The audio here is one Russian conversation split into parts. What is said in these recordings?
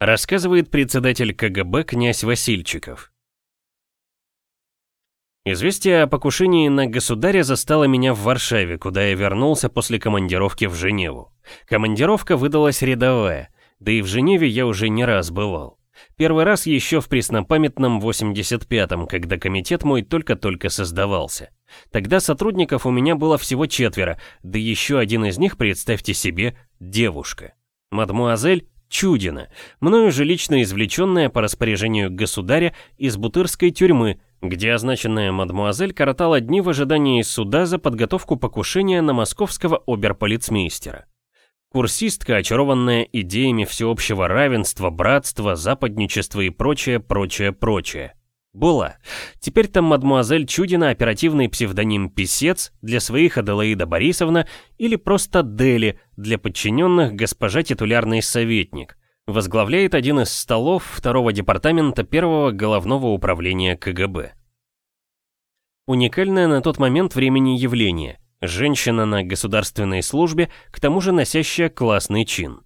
Рассказывает председатель КГБ князь Васильчиков. Известие о покушении на государя застало меня в Варшаве, куда я вернулся после командировки в Женеву. Командировка выдалась рядовая, да и в Женеве я уже не раз бывал. Первый раз еще в преснопамятном 85-м, когда комитет мой только-только создавался. Тогда сотрудников у меня было всего четверо, да еще один из них, представьте себе, девушка. Мадмуазель Чудина, мною же лично извлеченная по распоряжению государя из бутырской тюрьмы, где означенная мадмуазель коротала дни в ожидании суда за подготовку покушения на московского оберполицмейстера. Курсистка, очарованная идеями всеобщего равенства, братства, западничества и прочее, прочее, прочее. Была. Теперь там мадмуазель Чудина оперативный псевдоним «Песец» для своих Аделаида Борисовна или просто Дели для подчиненных госпожа титулярный советник. Возглавляет один из столов второго департамента первого головного управления КГБ. Уникальное на тот момент времени явление. Женщина на государственной службе, к тому же носящая классный чин.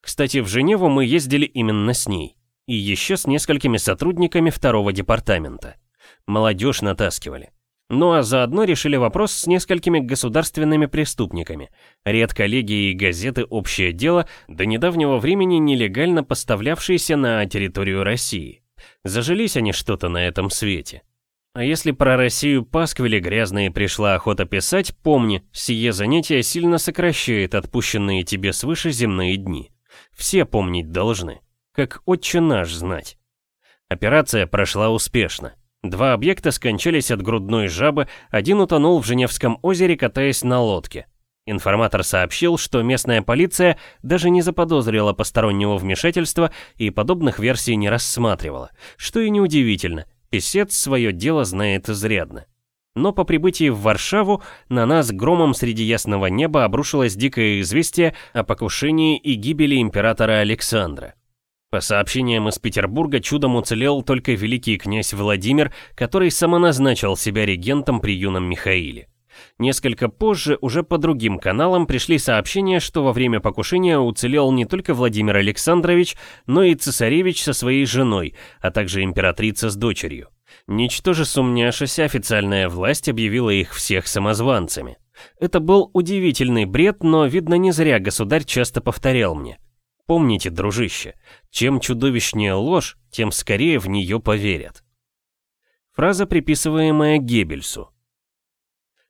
Кстати, в Женеву мы ездили именно с ней. И еще с несколькими сотрудниками второго департамента. Молодежь натаскивали. Ну а заодно решили вопрос с несколькими государственными преступниками. Редколлегии и газеты «Общее дело» до недавнего времени нелегально поставлявшиеся на территорию России. Зажились они что-то на этом свете. А если про Россию пасквили грязные пришла охота писать, помни, сие занятие сильно сокращает отпущенные тебе свыше земные дни. Все помнить должны, как отче наш знать. Операция прошла успешно. Два объекта скончались от грудной жабы, один утонул в Женевском озере, катаясь на лодке. Информатор сообщил, что местная полиция даже не заподозрила постороннего вмешательства и подобных версий не рассматривала, что и неудивительно, Песец свое дело знает изрядно. Но по прибытии в Варшаву на нас громом среди ясного неба обрушилось дикое известие о покушении и гибели императора Александра. По сообщениям из Петербурга чудом уцелел только великий князь Владимир, который самоназначил себя регентом при юном Михаиле. Несколько позже уже по другим каналам пришли сообщения, что во время покушения уцелел не только Владимир Александрович, но и цесаревич со своей женой, а также императрица с дочерью. Ничтоже сумняшися, официальная власть объявила их всех самозванцами. Это был удивительный бред, но, видно, не зря государь часто повторял мне. Помните, дружище, чем чудовищнее ложь, тем скорее в нее поверят. Фраза, приписываемая Геббельсу.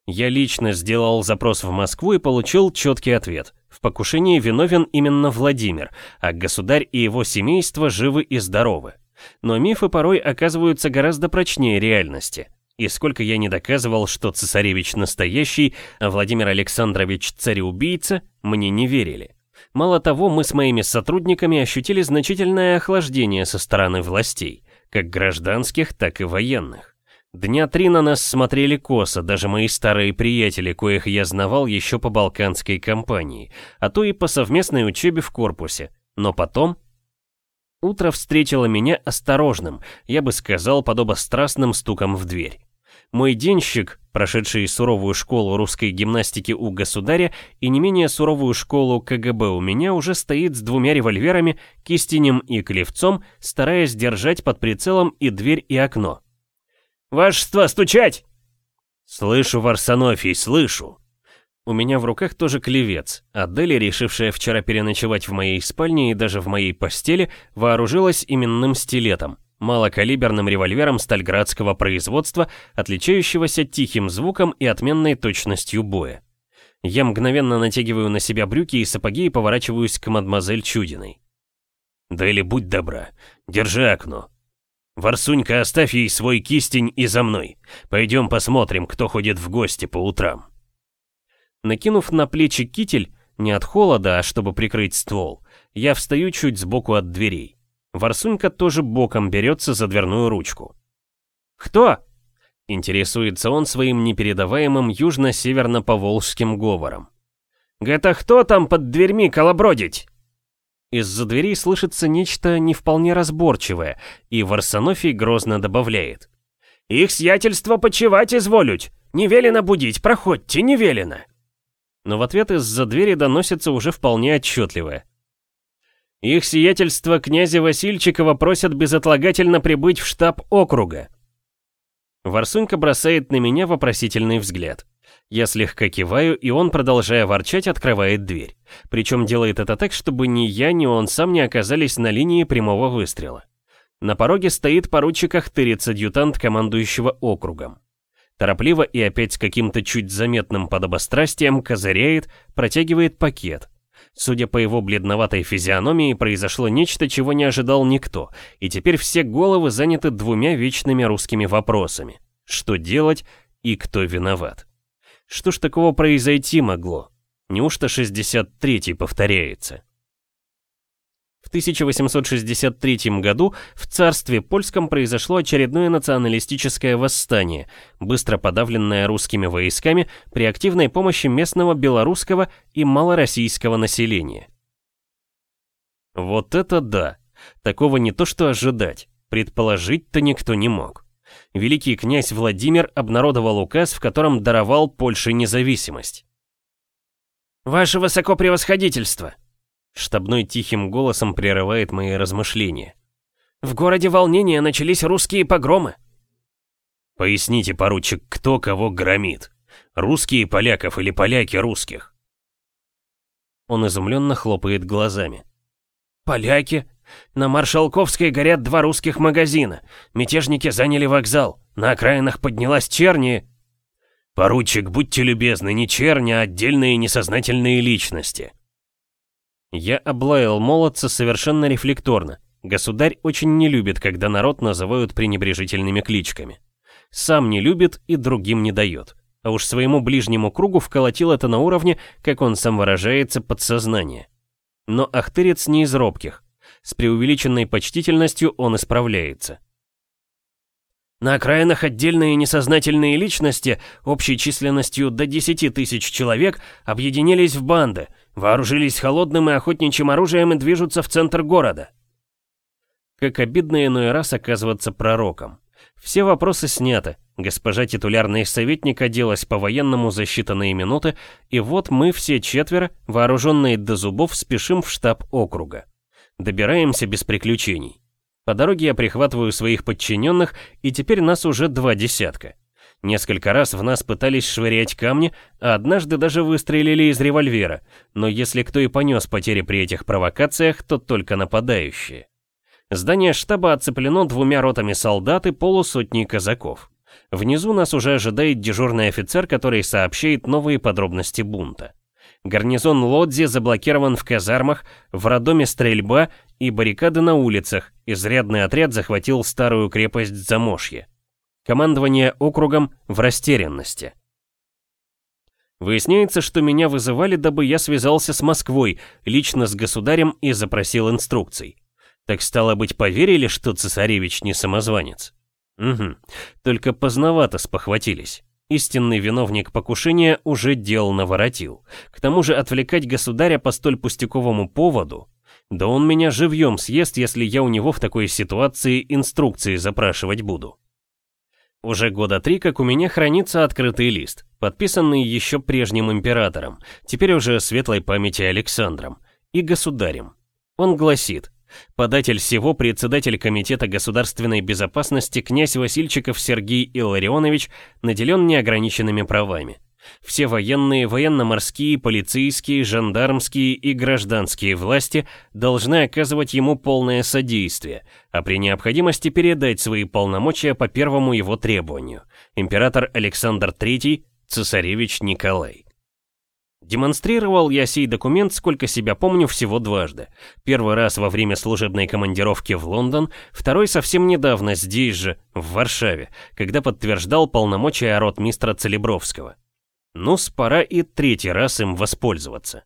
Я лично сделал запрос в Москву и получил четкий ответ. В покушении виновен именно Владимир, а государь и его семейство живы и здоровы. Но мифы порой оказываются гораздо прочнее реальности. И сколько я не доказывал, что цесаревич настоящий, а Владимир Александрович цареубийца, мне не верили. Мало того, мы с моими сотрудниками ощутили значительное охлаждение со стороны властей, как гражданских, так и военных. Дня три на нас смотрели косо, даже мои старые приятели, коих я знавал еще по балканской кампании, а то и по совместной учебе в корпусе. Но потом... Утро встретило меня осторожным, я бы сказал, подобострастным стуком в дверь. Мой денщик, прошедший суровую школу русской гимнастики у государя и не менее суровую школу КГБ у меня, уже стоит с двумя револьверами, кистенем и клевцом, стараясь держать под прицелом и дверь, и окно. «Вашество, стучать!» «Слышу, Варсонофий, слышу!» У меня в руках тоже клевец, а Дели, решившая вчера переночевать в моей спальне и даже в моей постели, вооружилась именным стилетом, малокалиберным револьвером стальградского производства, отличающегося тихим звуком и отменной точностью боя. Я мгновенно натягиваю на себя брюки и сапоги и поворачиваюсь к мадемуазель Чудиной. «Дели, будь добра, держи окно, «Варсунька, оставь ей свой кистень и за мной. Пойдем посмотрим, кто ходит в гости по утрам». Накинув на плечи китель, не от холода, а чтобы прикрыть ствол, я встаю чуть сбоку от дверей. Варсунька тоже боком берется за дверную ручку. «Кто?» — интересуется он своим непередаваемым южно-северно-поволжским говором. «Это кто там под дверьми колобродить?» Из-за дверей слышится нечто не вполне разборчивое, и Варсонофий грозно добавляет. «Их сиятельство почевать изволють! Не велено будить, проходьте, не велено!» Но в ответ из-за двери доносится уже вполне отчетливое. Их сиятельство князя Васильчикова просят безотлагательно прибыть в штаб округа. Варсунька бросает на меня вопросительный взгляд. Я слегка киваю, и он, продолжая ворчать, открывает дверь. Причем делает это так, чтобы ни я, ни он сам не оказались на линии прямого выстрела. На пороге стоит поручик Ахтырец, адъютант командующего округом. Торопливо и опять с каким-то чуть заметным подобострастием козыряет, протягивает пакет. Судя по его бледноватой физиономии, произошло нечто, чего не ожидал никто, и теперь все головы заняты двумя вечными русскими вопросами. Что делать и кто виноват? Что ж такого произойти могло? Неужто 63-й повторяется? В 1863 году в царстве польском произошло очередное националистическое восстание, быстро подавленное русскими войсками при активной помощи местного белорусского и малороссийского населения. Вот это да! Такого не то что ожидать, предположить-то никто не мог. Великий князь Владимир обнародовал указ, в котором даровал Польше независимость. «Ваше высокопревосходительство!» Штабной тихим голосом прерывает мои размышления. «В городе волнения начались русские погромы». «Поясните, поручик, кто кого громит? Русские поляков или поляки русских?» Он изумленно хлопает глазами. «Поляки? На Маршалковской горят два русских магазина. Мятежники заняли вокзал. На окраинах поднялась черни...» «Поручик, будьте любезны, не черни, а отдельные несознательные личности», я облаял молодца совершенно рефлекторно. Государь очень не любит, когда народ называют пренебрежительными кличками. Сам не любит и другим не дает. А уж своему ближнему кругу вколотил это на уровне, как он сам выражается, подсознание. Но Ахтырец не из робких. С преувеличенной почтительностью он исправляется. На окраинах отдельные несознательные личности, общей численностью до 10 тысяч человек, объединились в банды – Вооружились холодным и охотничьим оружием и движутся в центр города. Как обидно иной раз оказываться пророком. Все вопросы сняты. Госпожа титулярный советник оделась по-военному за считанные минуты, и вот мы все четверо, вооруженные до зубов, спешим в штаб округа. Добираемся без приключений. По дороге я прихватываю своих подчиненных, и теперь нас уже два десятка. Несколько раз в нас пытались швырять камни, а однажды даже выстрелили из револьвера, но если кто и понес потери при этих провокациях, то только нападающие. Здание штаба оцеплено двумя ротами солдат и полусотней казаков. Внизу нас уже ожидает дежурный офицер, который сообщает новые подробности бунта. Гарнизон Лодзи заблокирован в казармах, в роддоме стрельба и баррикады на улицах, изрядный отряд захватил старую крепость Замошье. Командование округом в растерянности. Выясняется, что меня вызывали, дабы я связался с Москвой, лично с государем и запросил инструкций. Так стало быть, поверили, что цесаревич не самозванец? Угу, только поздновато спохватились. Истинный виновник покушения уже дел наворотил. К тому же отвлекать государя по столь пустяковому поводу... Да он меня живьем съест, если я у него в такой ситуации инструкции запрашивать буду. Уже года три, как у меня хранится открытый лист, подписанный еще прежним императором, теперь уже светлой памяти Александром, и государем. Он гласит, податель всего председатель Комитета государственной безопасности князь Васильчиков Сергей Илларионович наделен неограниченными правами. Все военные, военно-морские, полицейские, жандармские и гражданские власти должны оказывать ему полное содействие, а при необходимости передать свои полномочия по первому его требованию. Император Александр III, цесаревич Николай. Демонстрировал я сей документ, сколько себя помню, всего дважды. Первый раз во время служебной командировки в Лондон, второй совсем недавно здесь же, в Варшаве, когда подтверждал полномочия ротмистра Целебровского. Ну, пора и третий раз им воспользоваться.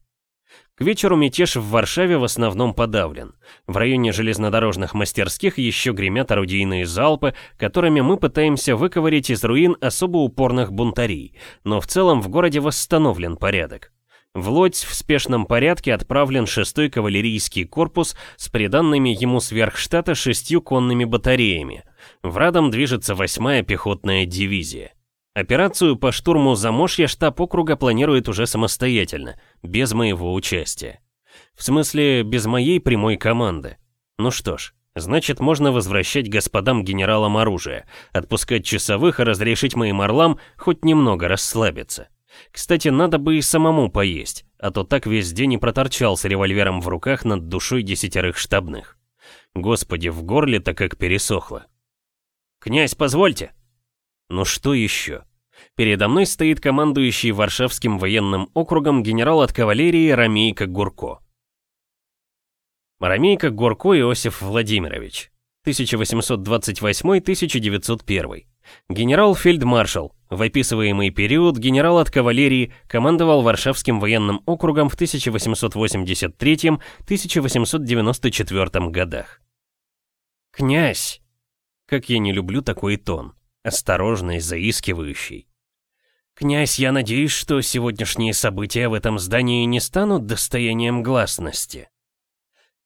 К вечеру мятеж в Варшаве в основном подавлен. В районе железнодорожных мастерских еще гремят орудийные залпы, которыми мы пытаемся выковырить из руин особо упорных бунтарей, но в целом в городе восстановлен порядок. В Лодзь в спешном порядке отправлен 6-й кавалерийский корпус с приданными ему сверхштата шестью конными батареями. В Радом движется 8-я пехотная дивизия. Операцию по штурму Замошья штаб округа планирует уже самостоятельно, без моего участия. В смысле, без моей прямой команды. Ну что ж, значит можно возвращать господам генералам оружие, отпускать часовых и разрешить моим орлам хоть немного расслабиться. Кстати, надо бы и самому поесть, а то так весь день и проторчал с револьвером в руках над душой десятерых штабных. Господи, в горле-то как пересохло. «Князь, позвольте!» Ну что еще? Передо мной стоит командующий Варшавским военным округом генерал от кавалерии Рамейко Гурко. Рамейко Гурко Иосиф Владимирович, 1828-1901. Генерал-фельдмаршал, в описываемый период генерал от кавалерии командовал Варшавским военным округом в 1883-1894 годах. «Князь!» Как я не люблю такой тон, осторожный, заискивающий. «Князь, я надеюсь, что сегодняшние события в этом здании не станут достоянием гласности».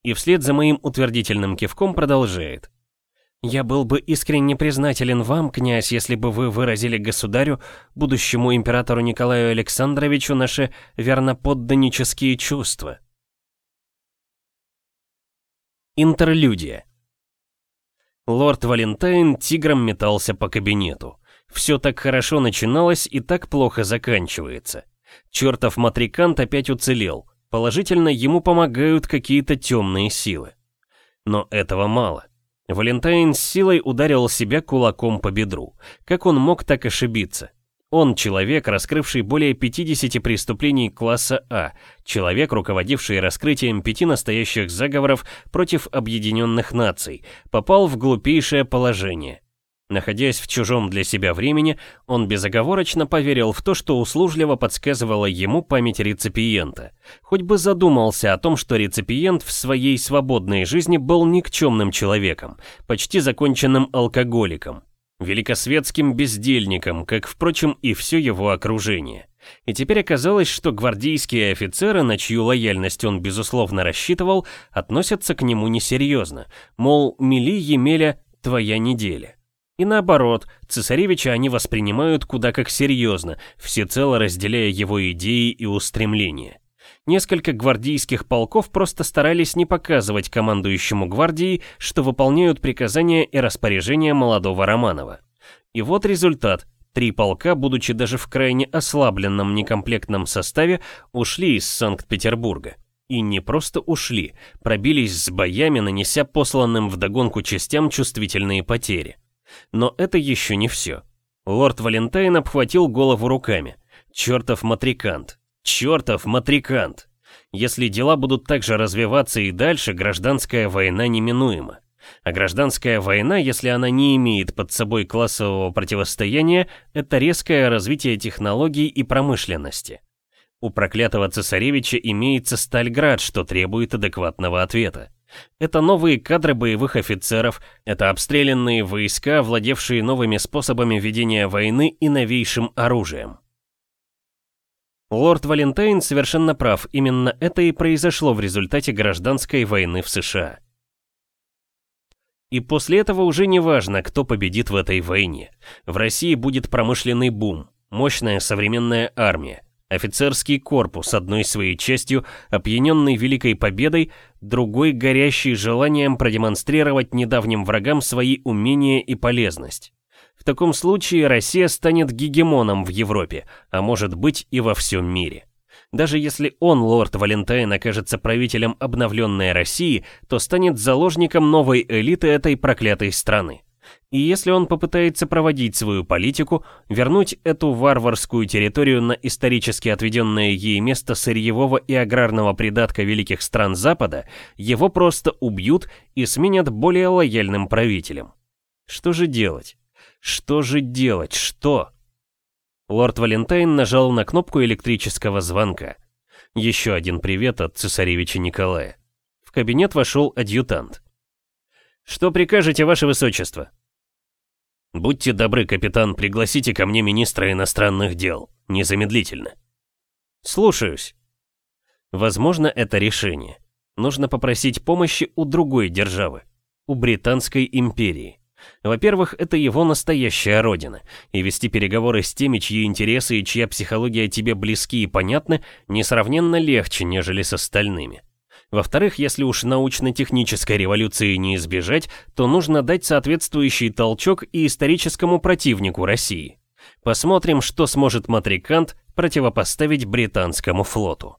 И вслед за моим утвердительным кивком продолжает. «Я был бы искренне признателен вам, князь, если бы вы выразили государю, будущему императору Николаю Александровичу, наши верноподданнические чувства». Интерлюдия. Лорд Валентайн тигром метался по кабинету. Все так хорошо начиналось и так плохо заканчивается. Чертов матрикант опять уцелел. Положительно, ему помогают какие-то темные силы. Но этого мало. Валентайн с силой ударил себя кулаком по бедру. Как он мог так ошибиться? Он человек, раскрывший более 50 преступлений класса А, человек, руководивший раскрытием пяти настоящих заговоров против объединенных наций, попал в глупейшее положение. Находясь в чужом для себя времени, он безоговорочно поверил в то, что услужливо подсказывала ему память реципиента. Хоть бы задумался о том, что реципиент в своей свободной жизни был никчемным человеком, почти законченным алкоголиком великосветским бездельником, как, впрочем, и все его окружение. И теперь оказалось, что гвардейские офицеры, на чью лояльность он, безусловно, рассчитывал, относятся к нему несерьезно, мол, мели Емеля твоя неделя. И наоборот, цесаревича они воспринимают куда как серьезно, всецело разделяя его идеи и устремления. Несколько гвардейских полков просто старались не показывать командующему гвардии, что выполняют приказания и распоряжения молодого Романова. И вот результат. Три полка, будучи даже в крайне ослабленном некомплектном составе, ушли из Санкт-Петербурга. И не просто ушли, пробились с боями, нанеся посланным вдогонку частям чувствительные потери. Но это еще не все. Лорд Валентайн обхватил голову руками. Чертов матрикант, Чертов матрикант! Если дела будут так же развиваться и дальше, гражданская война неминуема. А гражданская война, если она не имеет под собой классового противостояния, это резкое развитие технологий и промышленности. У проклятого цесаревича имеется Стальград, что требует адекватного ответа. Это новые кадры боевых офицеров, это обстрелянные войска, владевшие новыми способами ведения войны и новейшим оружием. Лорд Валентайн совершенно прав, именно это и произошло в результате гражданской войны в США. И после этого уже не важно, кто победит в этой войне. В России будет промышленный бум, мощная современная армия, офицерский корпус одной своей частью, опьяненный великой победой, другой горящий желанием продемонстрировать недавним врагам свои умения и полезность. В таком случае Россия станет гегемоном в Европе, а может быть и во всем мире. Даже если он, лорд Валентайн, окажется правителем обновленной России, то станет заложником новой элиты этой проклятой страны. И если он попытается проводить свою политику, вернуть эту варварскую территорию на исторически отведенное ей место сырьевого и аграрного придатка великих стран Запада, его просто убьют и сменят более лояльным правителем. Что же делать? Что же делать? Что? Лорд Валентайн нажал на кнопку электрического звонка. Еще один привет от цесаревича Николая. В кабинет вошел адъютант. «Что прикажете, ваше высочество?» «Будьте добры, капитан, пригласите ко мне министра иностранных дел. Незамедлительно». «Слушаюсь». Возможно, это решение. Нужно попросить помощи у другой державы. У Британской империи. Во-первых, это его настоящая родина, и вести переговоры с теми, чьи интересы и чья психология тебе близки и понятны, несравненно легче, нежели с остальными. Во-вторых, если уж научно-технической революции не избежать, то нужно дать соответствующий толчок и историческому противнику России. Посмотрим, что сможет Матрикант противопоставить британскому флоту.